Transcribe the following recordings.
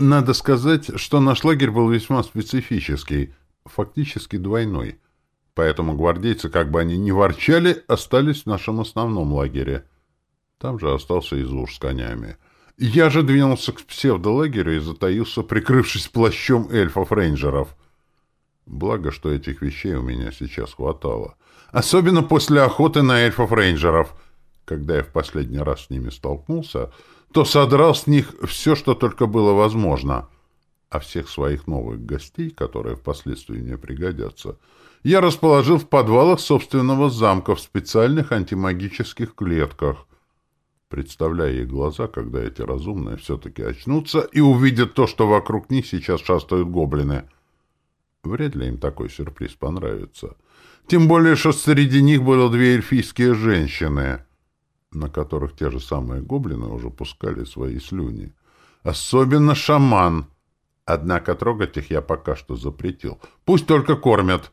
Надо сказать, что наш лагерь был весьма специфический, фактически двойной. Поэтому гвардейцы, как бы они ни ворчали, остались в нашем основном лагере. Там же остался Изур с конями. Я же двинулся к псевдолагерю и затаился, прикрывшись плащом эльфов-рейнджеров. Благо, что этих вещей у меня сейчас хватало. Особенно после охоты на эльфов-рейнджеров. Когда я в последний раз с ними столкнулся, то содрал с них все, что только было возможно. А всех своих новых гостей, которые впоследствии мне пригодятся, я расположил в подвалах собственного замка в специальных антимагических клетках. Представляя их глаза, когда эти разумные все-таки очнутся и увидят то, что вокруг них сейчас шастают гоблины. Вряд ли им такой сюрприз понравится. Тем более, что среди них было две эльфийские женщины — на которых те же самые гоблины уже пускали свои слюни. Особенно шаман. Однако трогать их я пока что запретил. Пусть только кормят.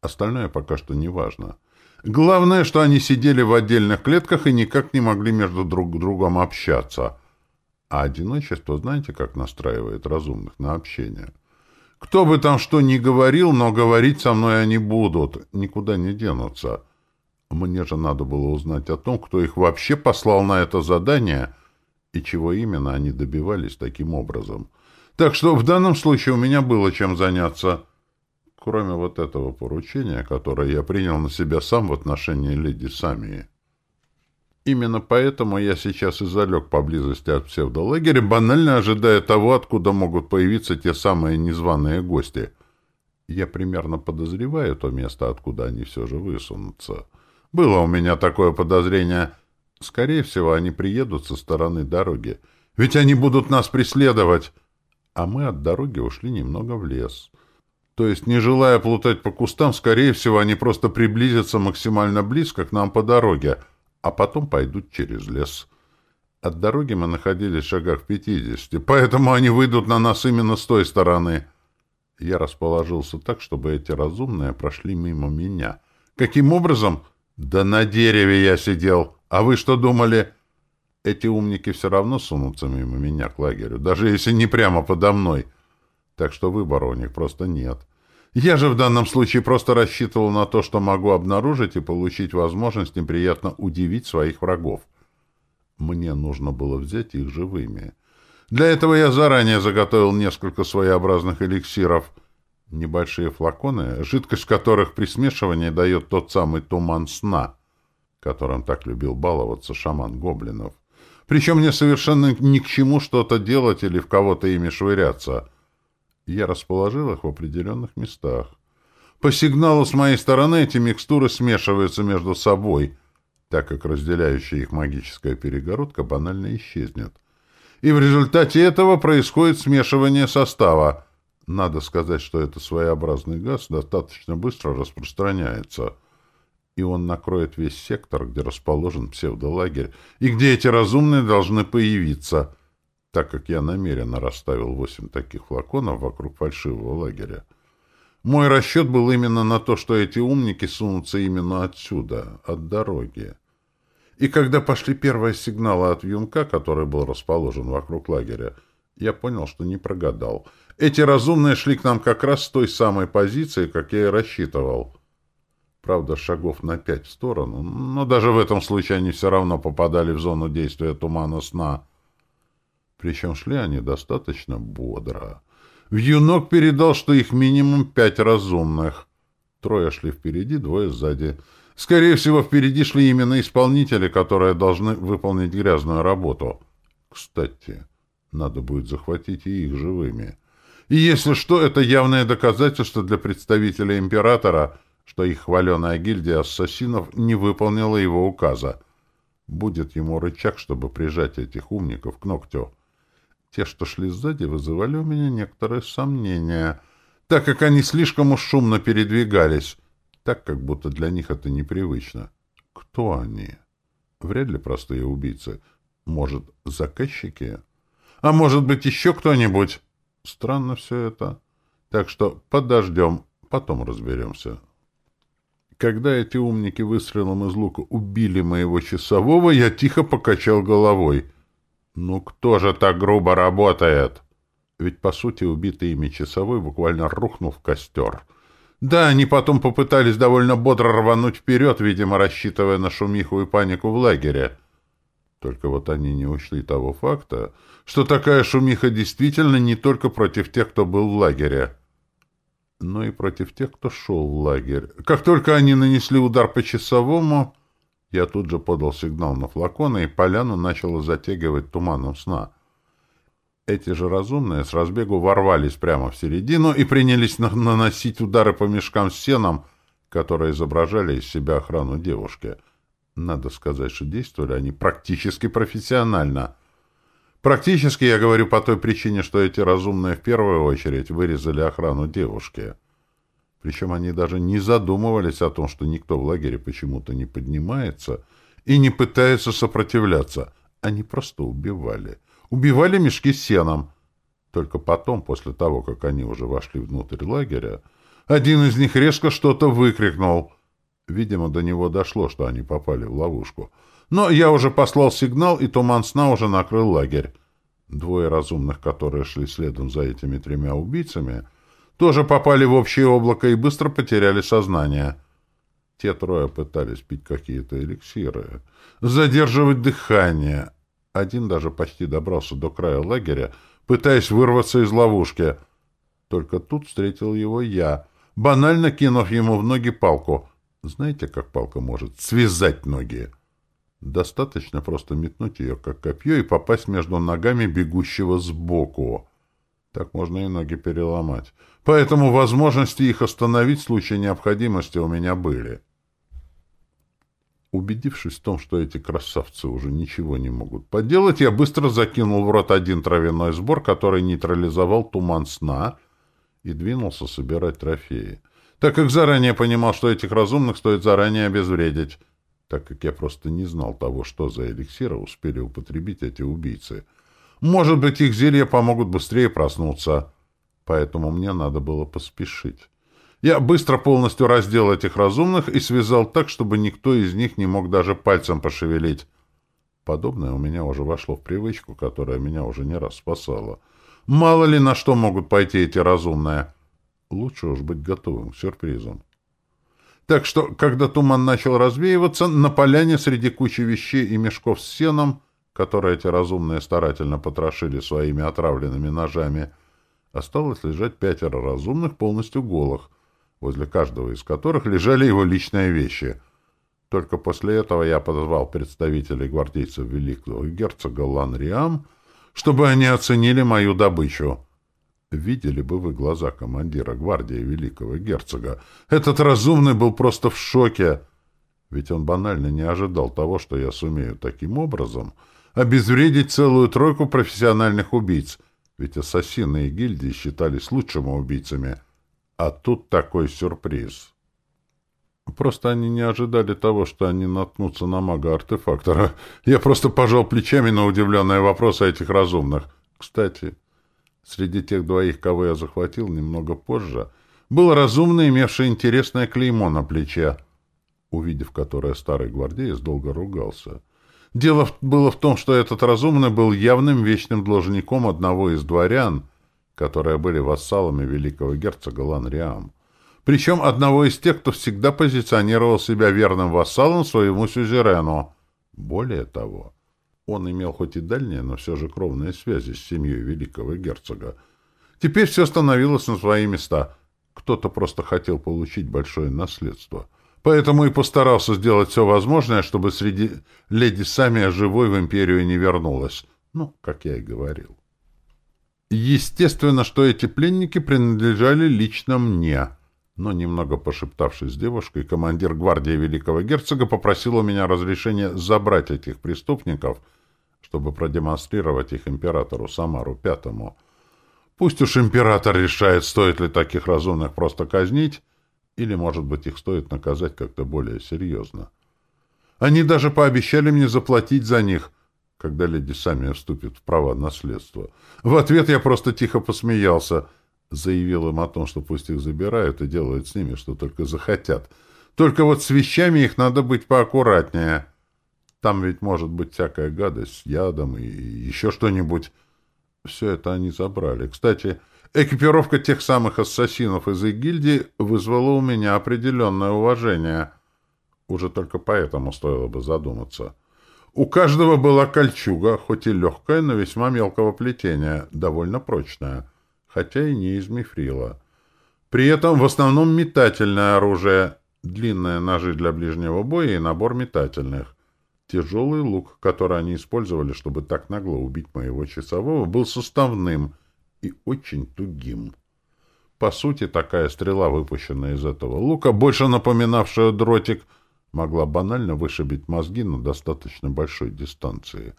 Остальное пока что не важно. Главное, что они сидели в отдельных клетках и никак не могли между друг другом общаться. А одиночество, знаете, как настраивает разумных на общение? Кто бы там что ни говорил, но говорить со мной они будут, никуда не денутся. Мне же надо было узнать о том, кто их вообще послал на это задание и чего именно они добивались таким образом. Так что в данном случае у меня было чем заняться, кроме вот этого поручения, которое я принял на себя сам в отношении леди Самии. Именно поэтому я сейчас и залег поблизости от псевдолагеря, банально ожидая того, откуда могут появиться те самые незваные гости. Я примерно подозреваю то место, откуда они все же высунутся. Было у меня такое подозрение. Скорее всего, они приедут со стороны дороги. Ведь они будут нас преследовать. А мы от дороги ушли немного в лес. То есть, не желая плутать по кустам, скорее всего, они просто приблизятся максимально близко к нам по дороге, а потом пойдут через лес. От дороги мы находились в шагах пятидесяти, поэтому они выйдут на нас именно с той стороны. Я расположился так, чтобы эти разумные прошли мимо меня. Каким образом? «Да на дереве я сидел. А вы что думали?» «Эти умники все равно сунутся мимо меня к лагерю, даже если не прямо подо мной. Так что выбора у них просто нет. Я же в данном случае просто рассчитывал на то, что могу обнаружить и получить возможность неприятно удивить своих врагов. Мне нужно было взять их живыми. Для этого я заранее заготовил несколько своеобразных эликсиров — Небольшие флаконы, жидкость которых при смешивании дает тот самый туман сна, которым так любил баловаться шаман гоблинов. Причем мне совершенно ни к чему что-то делать или в кого-то ими швыряться. Я расположил их в определенных местах. По сигналу с моей стороны эти микстуры смешиваются между собой, так как разделяющая их магическая перегородка банально исчезнет. И в результате этого происходит смешивание состава — надо сказать, что это своеобразный газ достаточно быстро распространяется, и он накроет весь сектор, где расположен псевдолагерь, и где эти разумные должны появиться, так как я намеренно расставил восемь таких флаконов вокруг фальшивого лагеря. Мой расчет был именно на то, что эти умники сунутся именно отсюда, от дороги. И когда пошли первые сигналы от вьюнка, который был расположен вокруг лагеря, я понял, что не прогадал — эти разумные шли к нам как раз с той самой позиции, как я и рассчитывал. Правда, шагов на пять в сторону, но даже в этом случае они все равно попадали в зону действия тумана сна. Причем шли они достаточно бодро. Вьюнок передал, что их минимум пять разумных. Трое шли впереди, двое сзади. Скорее всего, впереди шли именно исполнители, которые должны выполнить грязную работу. Кстати, надо будет захватить и их живыми. И если что, это явное доказательство для представителя императора, что их хваленая гильдия ассасинов не выполнила его указа. Будет ему рычаг, чтобы прижать этих умников к ногтю. Те, что шли сзади, вызывали у меня некоторые сомнения, так как они слишком уж шумно передвигались, так как будто для них это непривычно. Кто они? Вряд ли простые убийцы. Может, заказчики? А может быть, еще кто-нибудь? Странно все это. Так что подождем, потом разберемся. Когда эти умники выстрелом из лука убили моего часового, я тихо покачал головой. «Ну кто же так грубо работает?» Ведь, по сути, убитый ими часовой буквально рухнул в костер. Да, они потом попытались довольно бодро рвануть вперед, видимо, рассчитывая на шумиху и панику в лагере. Только вот они не учли того факта, что такая шумиха действительно не только против тех, кто был в лагере, но и против тех, кто шел в лагерь. Как только они нанесли удар по часовому, я тут же подал сигнал на флаконы, и поляну начало затягивать туманом сна. Эти же разумные с разбегу ворвались прямо в середину и принялись на наносить удары по мешкам с сеном, которые изображали из себя охрану девушки. Надо сказать, что действовали они практически профессионально. Практически я говорю по той причине, что эти разумные в первую очередь вырезали охрану девушки. Причем они даже не задумывались о том, что никто в лагере почему-то не поднимается и не пытается сопротивляться. Они просто убивали. Убивали мешки с сеном. Только потом, после того, как они уже вошли внутрь лагеря, один из них резко что-то выкрикнул. Видимо, до него дошло, что они попали в ловушку. Но я уже послал сигнал, и туман сна уже накрыл лагерь. Двое разумных, которые шли следом за этими тремя убийцами — тоже попали в общее облако и быстро потеряли сознание. Те трое пытались пить какие-то эликсиры, задерживать дыхание. Один даже почти добрался до края лагеря, пытаясь вырваться из ловушки. Только тут встретил его я, банально кинув ему в ноги палку. Знаете, как палка может связать ноги? Достаточно просто метнуть ее, как копье, и попасть между ногами бегущего сбоку. Так можно и ноги переломать. Поэтому возможности их остановить в случае необходимости у меня были. Убедившись в том, что эти красавцы уже ничего не могут поделать, я быстро закинул в рот один травяной сбор, который нейтрализовал туман сна, и двинулся собирать трофеи. Так как заранее понимал, что этих разумных стоит заранее обезвредить, так как я просто не знал того, что за эликсиры успели употребить эти убийцы — может быть, их зелья помогут быстрее проснуться. Поэтому мне надо было поспешить. Я быстро полностью раздел этих разумных и связал так, чтобы никто из них не мог даже пальцем пошевелить. Подобное у меня уже вошло в привычку, которая меня уже не раз спасала. Мало ли на что могут пойти эти разумные. Лучше уж быть готовым к сюрпризам. Так что, когда туман начал развеиваться, на поляне среди кучи вещей и мешков с сеном которые эти разумные старательно потрошили своими отравленными ножами, осталось лежать пятеро разумных полностью голых, возле каждого из которых лежали его личные вещи. Только после этого я подозвал представителей гвардейцев великого герцога Ланриам, чтобы они оценили мою добычу. Видели бы вы глаза командира гвардии великого герцога. Этот разумный был просто в шоке, ведь он банально не ожидал того, что я сумею таким образом — обезвредить целую тройку профессиональных убийц, ведь ассасины и гильдии считались лучшими убийцами. А тут такой сюрприз. Просто они не ожидали того, что они наткнутся на мага-артефактора. Я просто пожал плечами на удивленные вопросы этих разумных. Кстати, среди тех двоих, кого я захватил немного позже, был разумный, имевший интересное клеймо на плече, увидев которое старый гвардеец долго ругался. Дело было в том, что этот разумный был явным вечным должником одного из дворян, которые были вассалами великого герцога Ланриам. Причем одного из тех, кто всегда позиционировал себя верным вассалом своему сюзерену. Более того, он имел хоть и дальние, но все же кровные связи с семьей великого герцога. Теперь все становилось на свои места. Кто-то просто хотел получить большое наследство — Поэтому и постарался сделать все возможное, чтобы среди леди Самия живой в империю не вернулась. Ну, как я и говорил. Естественно, что эти пленники принадлежали лично мне. Но, немного пошептавшись с девушкой, командир гвардии великого герцога попросил у меня разрешения забрать этих преступников, чтобы продемонстрировать их императору Самару Пятому. Пусть уж император решает, стоит ли таких разумных просто казнить, или, может быть, их стоит наказать как-то более серьезно. Они даже пообещали мне заплатить за них, когда леди сами вступит в права наследства. В ответ я просто тихо посмеялся, заявил им о том, что пусть их забирают и делают с ними, что только захотят. Только вот с вещами их надо быть поаккуратнее. Там ведь может быть всякая гадость ядом и еще что-нибудь. Все это они забрали. Кстати, экипировка тех самых ассасинов из их гильдии вызвала у меня определенное уважение. Уже только поэтому стоило бы задуматься. У каждого была кольчуга, хоть и легкая, но весьма мелкого плетения, довольно прочная, хотя и не из мифрила. При этом в основном метательное оружие, длинные ножи для ближнего боя и набор метательных. Тяжелый лук, который они использовали, чтобы так нагло убить моего часового, был составным и очень тугим. По сути, такая стрела, выпущенная из этого лука, больше напоминавшая дротик, могла банально вышибить мозги на достаточно большой дистанции.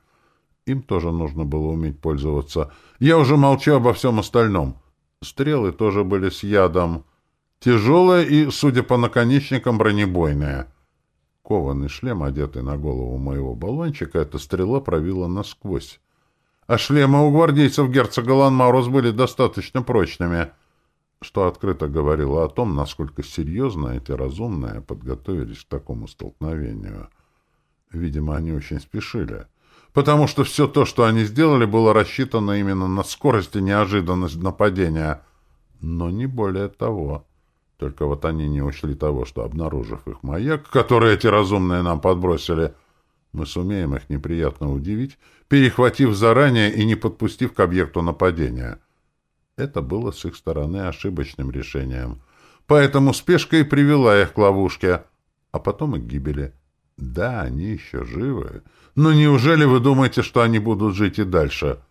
Им тоже нужно было уметь пользоваться. Я уже молчу обо всем остальном. Стрелы тоже были с ядом. Тяжелая и, судя по наконечникам, бронебойная. Кованый шлем, одетый на голову моего баллончика, эта стрела пробила насквозь. А шлемы у гвардейцев герцога Ланмаурус были достаточно прочными, что открыто говорило о том, насколько серьезно эти разумные подготовились к такому столкновению. Видимо, они очень спешили, потому что все то, что они сделали, было рассчитано именно на скорость и неожиданность нападения, но не более того. Только вот они не учли того, что, обнаружив их маяк, который эти разумные нам подбросили, мы сумеем их неприятно удивить, перехватив заранее и не подпустив к объекту нападения. Это было с их стороны ошибочным решением. Поэтому спешка и привела их к ловушке, а потом и к гибели. Да, они еще живы. Но неужели вы думаете, что они будут жить и дальше? —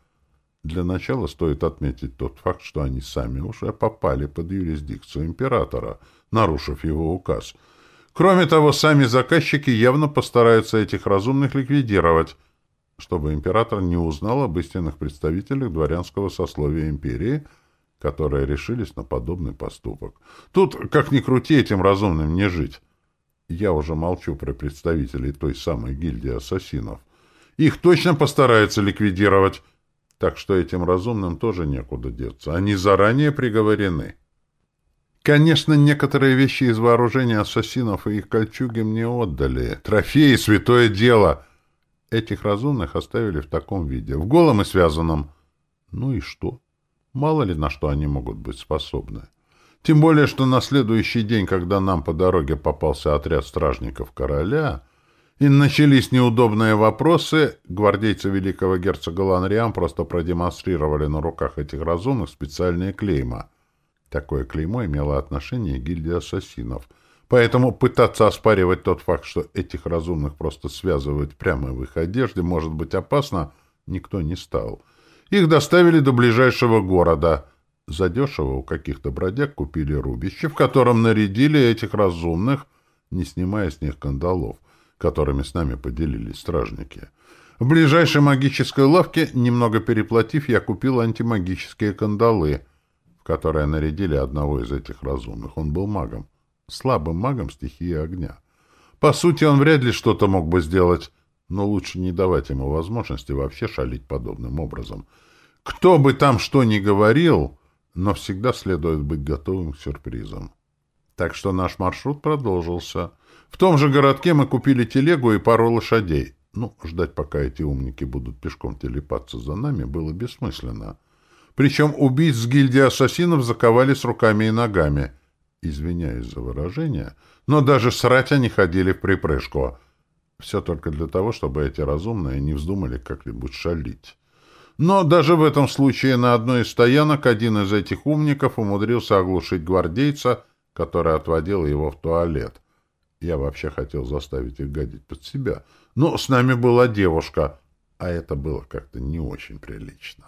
для начала стоит отметить тот факт, что они сами уже попали под юрисдикцию императора, нарушив его указ. Кроме того, сами заказчики явно постараются этих разумных ликвидировать, чтобы император не узнал об истинных представителях дворянского сословия империи, которые решились на подобный поступок. Тут, как ни крути, этим разумным не жить. Я уже молчу про представителей той самой гильдии ассасинов. Их точно постараются ликвидировать, так что этим разумным тоже некуда деться. Они заранее приговорены. Конечно, некоторые вещи из вооружения ассасинов и их кольчуги мне отдали. Трофеи — святое дело. Этих разумных оставили в таком виде, в голом и связанном. Ну и что? Мало ли на что они могут быть способны. Тем более, что на следующий день, когда нам по дороге попался отряд стражников короля, и начались неудобные вопросы, гвардейцы великого герцога Ланриам просто продемонстрировали на руках этих разумных специальные клейма. Такое клеймо имело отношение к гильдии ассасинов. Поэтому пытаться оспаривать тот факт, что этих разумных просто связывают прямо в их одежде, может быть опасно, никто не стал. Их доставили до ближайшего города. Задешево у каких-то бродяг купили рубище, в котором нарядили этих разумных, не снимая с них кандалов которыми с нами поделились стражники. В ближайшей магической лавке, немного переплатив, я купил антимагические кандалы, в которые нарядили одного из этих разумных. Он был магом. Слабым магом стихии огня. По сути, он вряд ли что-то мог бы сделать, но лучше не давать ему возможности вообще шалить подобным образом. Кто бы там что ни говорил, но всегда следует быть готовым к сюрпризам. Так что наш маршрут продолжился. В том же городке мы купили телегу и пару лошадей. Ну, ждать, пока эти умники будут пешком телепаться за нами, было бессмысленно. Причем убийц с гильдии ассасинов заковали с руками и ногами. Извиняюсь за выражение, но даже срать они ходили в припрыжку. Все только для того, чтобы эти разумные не вздумали как-нибудь шалить. Но даже в этом случае на одной из стоянок один из этих умников умудрился оглушить гвардейца, который отводил его в туалет — я вообще хотел заставить их гадить под себя. Но с нами была девушка, а это было как-то не очень прилично.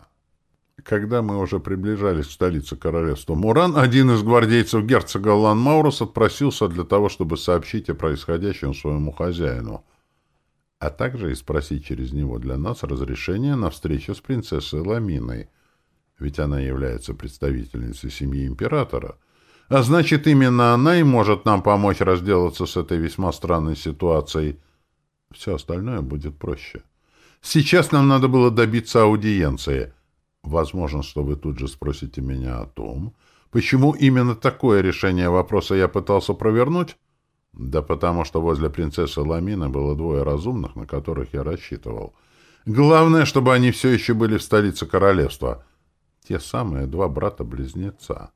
Когда мы уже приближались к столице королевства Муран, один из гвардейцев герцога Лан Маурус отпросился для того, чтобы сообщить о происходящем своему хозяину, а также и спросить через него для нас разрешение на встречу с принцессой Ламиной, ведь она является представительницей семьи императора — а значит, именно она и может нам помочь разделаться с этой весьма странной ситуацией. Все остальное будет проще. Сейчас нам надо было добиться аудиенции. Возможно, что вы тут же спросите меня о том, почему именно такое решение вопроса я пытался провернуть? Да потому что возле принцессы Ламины было двое разумных, на которых я рассчитывал. Главное, чтобы они все еще были в столице королевства. Те самые два брата-близнеца.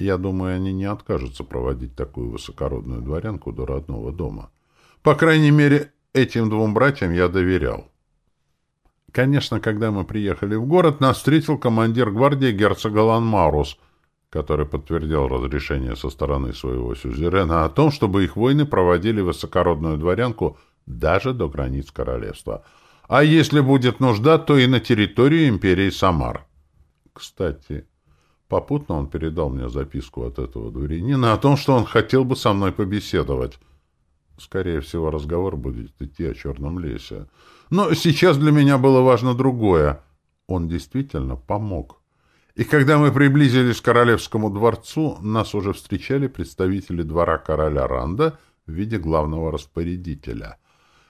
Я думаю, они не откажутся проводить такую высокородную дворянку до родного дома. По крайней мере, этим двум братьям я доверял. Конечно, когда мы приехали в город, нас встретил командир гвардии герцог Ланмарус, который подтвердил разрешение со стороны своего сюзерена о том, чтобы их воины проводили высокородную дворянку даже до границ королевства. А если будет нужда, то и на территорию империи Самар. Кстати, Попутно он передал мне записку от этого дворянина о том, что он хотел бы со мной побеседовать. Скорее всего, разговор будет идти о черном лесе. Но сейчас для меня было важно другое. Он действительно помог. И когда мы приблизились к королевскому дворцу, нас уже встречали представители двора короля Ранда в виде главного распорядителя.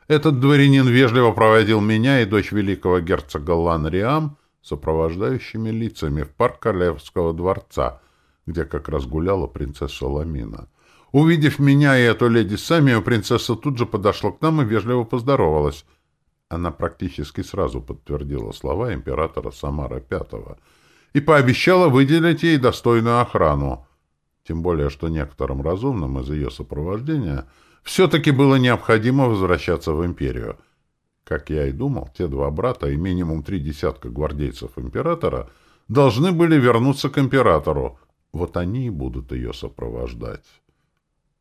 Этот дворянин вежливо проводил меня и дочь великого герцога Ланриам сопровождающими лицами в парк Королевского дворца, где как раз гуляла принцесса Ламина. Увидев меня и эту леди Самию, принцесса тут же подошла к нам и вежливо поздоровалась. Она практически сразу подтвердила слова императора Самара V и пообещала выделить ей достойную охрану. Тем более, что некоторым разумным из ее сопровождения все-таки было необходимо возвращаться в империю — как я и думал, те два брата и минимум три десятка гвардейцев императора должны были вернуться к императору. Вот они и будут ее сопровождать.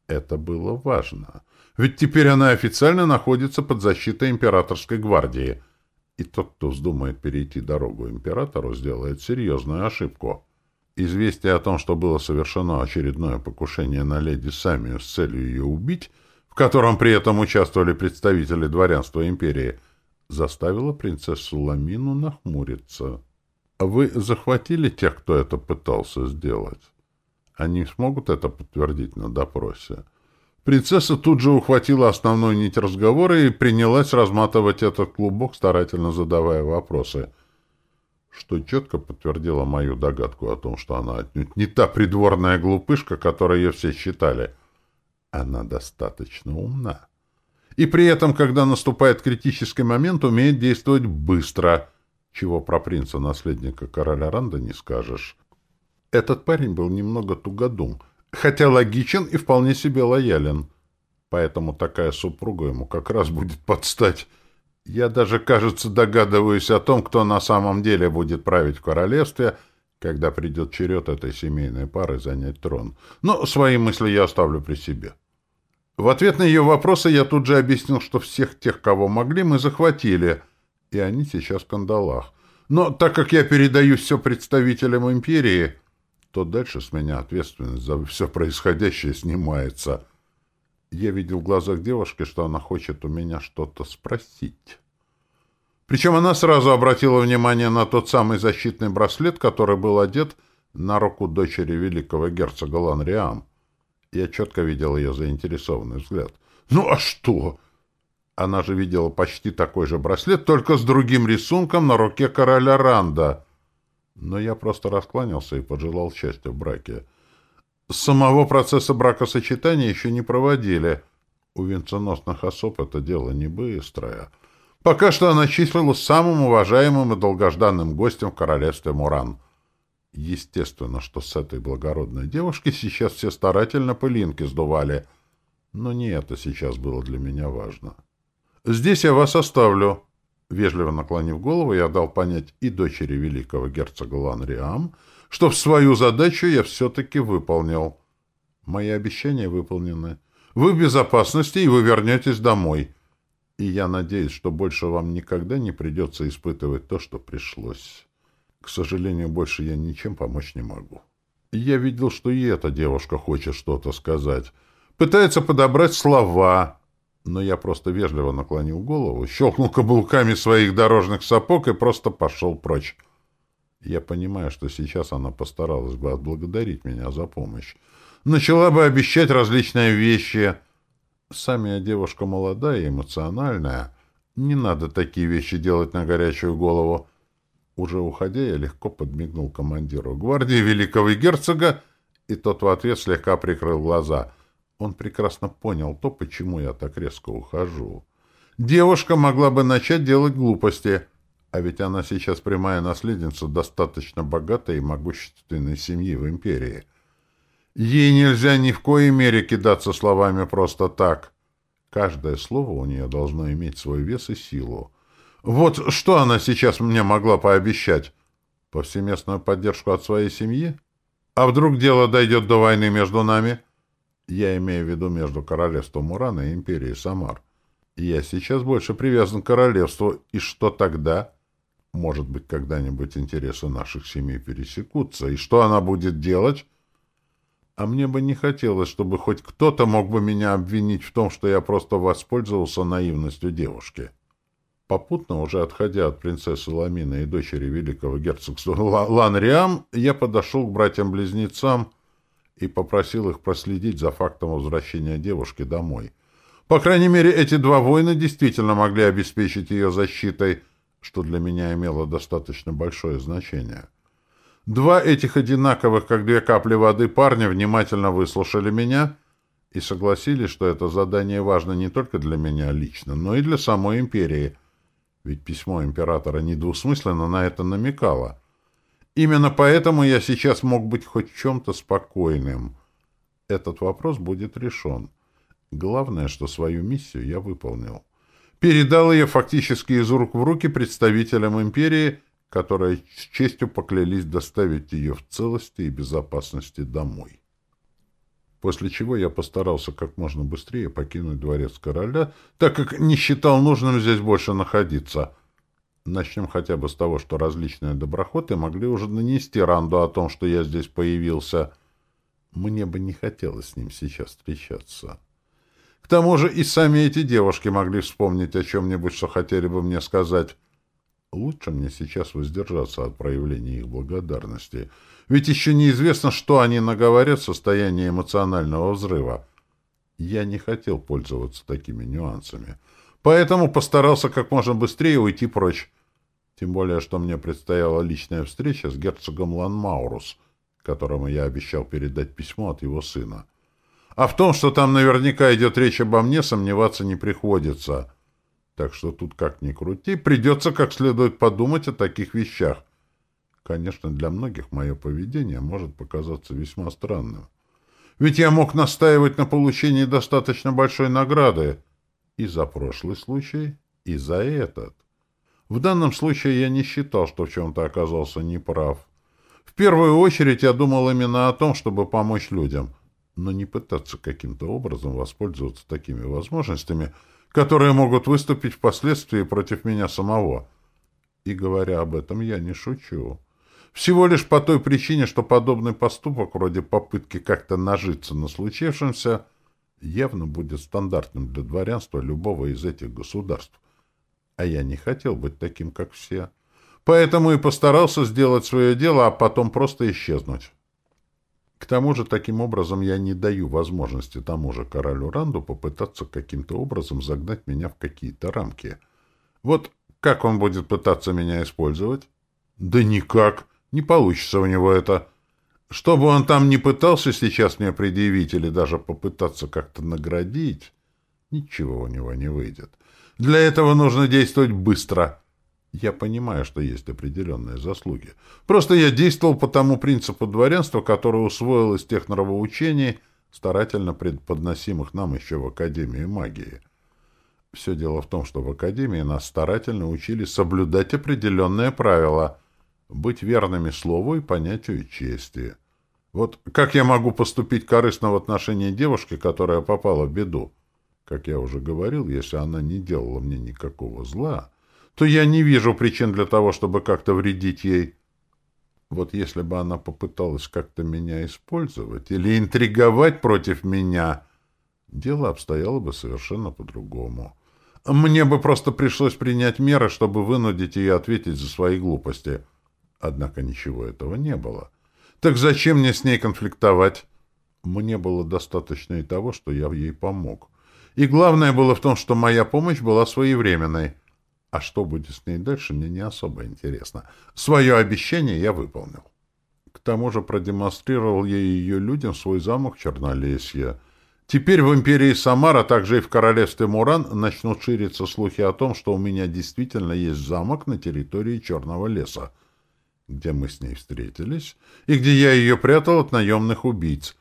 Это было важно. Ведь теперь она официально находится под защитой императорской гвардии. И тот, кто вздумает перейти дорогу императору, сделает серьезную ошибку. Известие о том, что было совершено очередное покушение на леди Самию с целью ее убить — котором при этом участвовали представители дворянства империи, заставило принцессу Ламину нахмуриться. «А вы захватили тех, кто это пытался сделать?» Они смогут это подтвердить на допросе. Принцесса тут же ухватила основную нить разговора и принялась разматывать этот клубок, старательно задавая вопросы, что четко подтвердило мою догадку о том, что она отнюдь не та придворная глупышка, которой ее все считали. Она достаточно умна. И при этом, когда наступает критический момент, умеет действовать быстро, чего про принца-наследника короля Ранда не скажешь. Этот парень был немного тугодум, хотя логичен и вполне себе лоялен. Поэтому такая супруга ему как раз будет подстать. Я даже, кажется, догадываюсь о том, кто на самом деле будет править в королевстве, когда придет черед этой семейной пары занять трон. Но свои мысли я оставлю при себе. В ответ на ее вопросы я тут же объяснил, что всех тех, кого могли, мы захватили, и они сейчас в кандалах. Но так как я передаю все представителям империи, то дальше с меня ответственность за все происходящее снимается. Я видел в глазах девушки, что она хочет у меня что-то спросить. Причем она сразу обратила внимание на тот самый защитный браслет, который был одет на руку дочери великого герцога Ланриам. Я четко видел ее заинтересованный взгляд. «Ну а что?» Она же видела почти такой же браслет, только с другим рисунком на руке короля Ранда. Но я просто раскланялся и пожелал счастья в браке. Самого процесса бракосочетания еще не проводили. У венценосных особ это дело не быстрое. Пока что она числилась самым уважаемым и долгожданным гостем в королевстве Муран — Естественно, что с этой благородной девушки сейчас все старательно пылинки сдували. Но не это сейчас было для меня важно. «Здесь я вас оставлю». Вежливо наклонив голову, я дал понять и дочери великого герцога Ланриам, что в свою задачу я все-таки выполнил. Мои обещания выполнены. Вы в безопасности, и вы вернетесь домой. И я надеюсь, что больше вам никогда не придется испытывать то, что пришлось». К сожалению, больше я ничем помочь не могу. Я видел, что и эта девушка хочет что-то сказать. Пытается подобрать слова. Но я просто вежливо наклонил голову, щелкнул каблуками своих дорожных сапог и просто пошел прочь. Я понимаю, что сейчас она постаралась бы отблагодарить меня за помощь. Начала бы обещать различные вещи. Сами я девушка молодая и эмоциональная. Не надо такие вещи делать на горячую голову. Уже уходя, я легко подмигнул командиру гвардии великого герцога, и тот в ответ слегка прикрыл глаза. Он прекрасно понял то, почему я так резко ухожу. девушка могла бы начать делать глупости. А ведь она сейчас прямая наследница достаточно богатой и могущественной семьи в империи. Ей нельзя ни в коей мере кидаться словами просто так. Каждое слово у нее должно иметь свой вес и силу. Вот что она сейчас мне могла пообещать? Повсеместную поддержку от своей семьи? А вдруг дело дойдет до войны между нами? Я имею в виду между королевством Урана и империей Самар. Я сейчас больше привязан к королевству. И что тогда? Может быть, когда-нибудь интересы наших семей пересекутся. И что она будет делать? А мне бы не хотелось, чтобы хоть кто-то мог бы меня обвинить в том, что я просто воспользовался наивностью девушки. Попутно, уже отходя от принцессы Ламины и дочери великого герцогства Ланриам, я подошел к братьям-близнецам и попросил их проследить за фактом возвращения девушки домой. По крайней мере, эти два воина действительно могли обеспечить ее защитой, что для меня имело достаточно большое значение. Два этих одинаковых, как две капли воды, парня внимательно выслушали меня и согласились, что это задание важно не только для меня лично, но и для самой империи — ведь письмо императора недвусмысленно на это намекало. Именно поэтому я сейчас мог быть хоть чем-то спокойным. Этот вопрос будет решен. Главное, что свою миссию я выполнил. Передал ее фактически из рук в руки представителям империи, которые с честью поклялись доставить ее в целости и безопасности домой после чего я постарался как можно быстрее покинуть дворец короля, так как не считал нужным здесь больше находиться. Начнем хотя бы с того, что различные доброхоты могли уже нанести Ранду о том, что я здесь появился. Мне бы не хотелось с ним сейчас встречаться. К тому же и сами эти девушки могли вспомнить о чем-нибудь, что хотели бы мне сказать. Лучше мне сейчас воздержаться от проявления их благодарности — ведь еще неизвестно, что они наговорят в состоянии эмоционального взрыва. Я не хотел пользоваться такими нюансами. Поэтому постарался как можно быстрее уйти прочь. Тем более, что мне предстояла личная встреча с герцогом Ланмаурус, которому я обещал передать письмо от его сына. А в том, что там наверняка идет речь обо мне, сомневаться не приходится. Так что тут как ни крути, придется как следует подумать о таких вещах. Конечно, для многих мое поведение может показаться весьма странным. Ведь я мог настаивать на получении достаточно большой награды и за прошлый случай, и за этот. В данном случае я не считал, что в чем-то оказался неправ. В первую очередь я думал именно о том, чтобы помочь людям, но не пытаться каким-то образом воспользоваться такими возможностями, которые могут выступить впоследствии против меня самого. И говоря об этом, я не шучу. Всего лишь по той причине, что подобный поступок, вроде попытки как-то нажиться на случившемся, явно будет стандартным для дворянства любого из этих государств. А я не хотел быть таким, как все. Поэтому и постарался сделать свое дело, а потом просто исчезнуть. Тому же, таким образом, я не даю возможности тому же королю Ранду попытаться каким-то образом загнать меня в какие-то рамки. Вот как он будет пытаться меня использовать? Да никак. Не получится у него это. Что бы он там ни пытался сейчас мне предъявить или даже попытаться как-то наградить, ничего у него не выйдет. Для этого нужно действовать быстро. Я понимаю, что есть определенные заслуги. Просто я действовал по тому принципу дворянства, который усвоил из тех нравоучений, старательно преподносимых нам еще в Академии магии. Все дело в том, что в Академии нас старательно учили соблюдать определенные правила — быть верными слову и понятию чести. Вот как я могу поступить корыстно в отношении девушки, которая попала в беду? Как я уже говорил, если она не делала мне никакого зла, то я не вижу причин для того, чтобы как-то вредить ей. Вот если бы она попыталась как-то меня использовать или интриговать против меня, дело обстояло бы совершенно по-другому. Мне бы просто пришлось принять меры, чтобы вынудить ее ответить за свои глупости — Однако ничего этого не было. Так зачем мне с ней конфликтовать? Мне было достаточно и того, что я ей помог. И главное было в том, что моя помощь была своевременной. А что будет с ней дальше, мне не особо интересно. Свое обещание я выполнил. К тому же продемонстрировал я ее людям свой замок Чернолесье. Теперь в империи Самар, а также и в королевстве Муран начнут шириться слухи о том, что у меня действительно есть замок на территории Черного леса, где мы с ней встретились, и где я ее прятал от наемных убийц.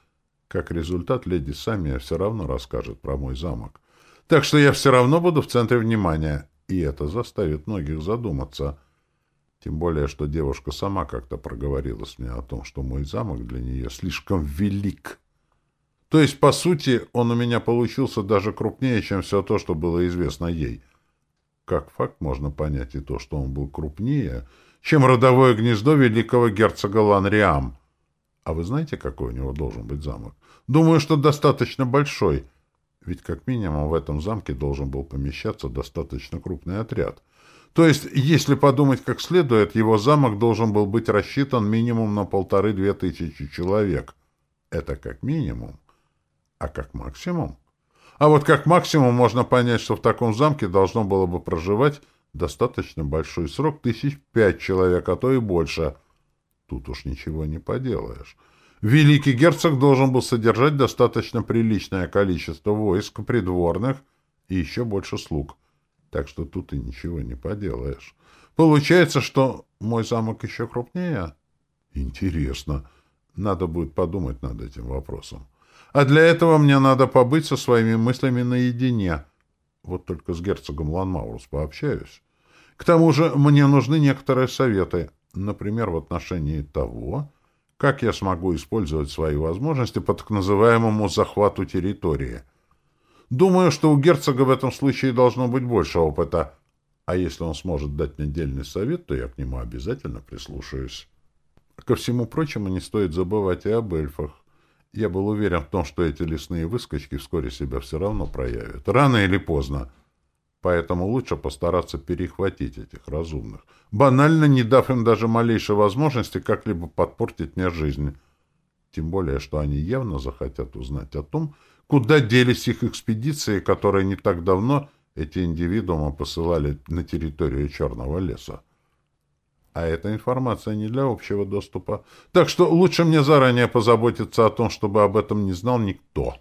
Как результат, леди Самия все равно расскажет про мой замок. Так что я все равно буду в центре внимания, и это заставит многих задуматься. Тем более, что девушка сама как-то проговорилась мне о том, что мой замок для нее слишком велик. То есть, по сути, он у меня получился даже крупнее, чем все то, что было известно ей. Как факт можно понять и то, что он был крупнее, чем родовое гнездо великого герцога Ланриам. А вы знаете, какой у него должен быть замок? Думаю, что достаточно большой. Ведь как минимум в этом замке должен был помещаться достаточно крупный отряд. То есть, если подумать как следует, его замок должен был быть рассчитан минимум на полторы-две тысячи человек. Это как минимум. А как максимум? А вот как максимум можно понять, что в таком замке должно было бы проживать достаточно большой срок, тысяч пять человек, а то и больше. Тут уж ничего не поделаешь. Великий герцог должен был содержать достаточно приличное количество войск, придворных и еще больше слуг. Так что тут и ничего не поделаешь. Получается, что мой замок еще крупнее? Интересно. Надо будет подумать над этим вопросом. А для этого мне надо побыть со своими мыслями наедине. Вот только с герцогом Ланмаурус пообщаюсь. К тому же мне нужны некоторые советы, например, в отношении того, как я смогу использовать свои возможности по так называемому захвату территории. Думаю, что у герцога в этом случае должно быть больше опыта, а если он сможет дать мне дельный совет, то я к нему обязательно прислушаюсь. Ко всему прочему, не стоит забывать и об эльфах. Я был уверен в том, что эти лесные выскочки вскоре себя все равно проявят. Рано или поздно. Поэтому лучше постараться перехватить этих разумных, банально не дав им даже малейшей возможности как-либо подпортить мне жизнь. Тем более, что они явно захотят узнать о том, куда делись их экспедиции, которые не так давно эти индивидуумы посылали на территорию Черного леса. А эта информация не для общего доступа. Так что лучше мне заранее позаботиться о том, чтобы об этом не знал никто.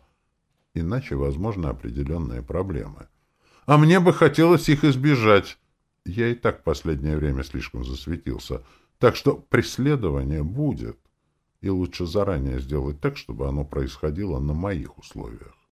Иначе возможны определенные проблемы. А мне бы хотелось их избежать. Я и так в последнее время слишком засветился. Так что преследование будет. И лучше заранее сделать так, чтобы оно происходило на моих условиях.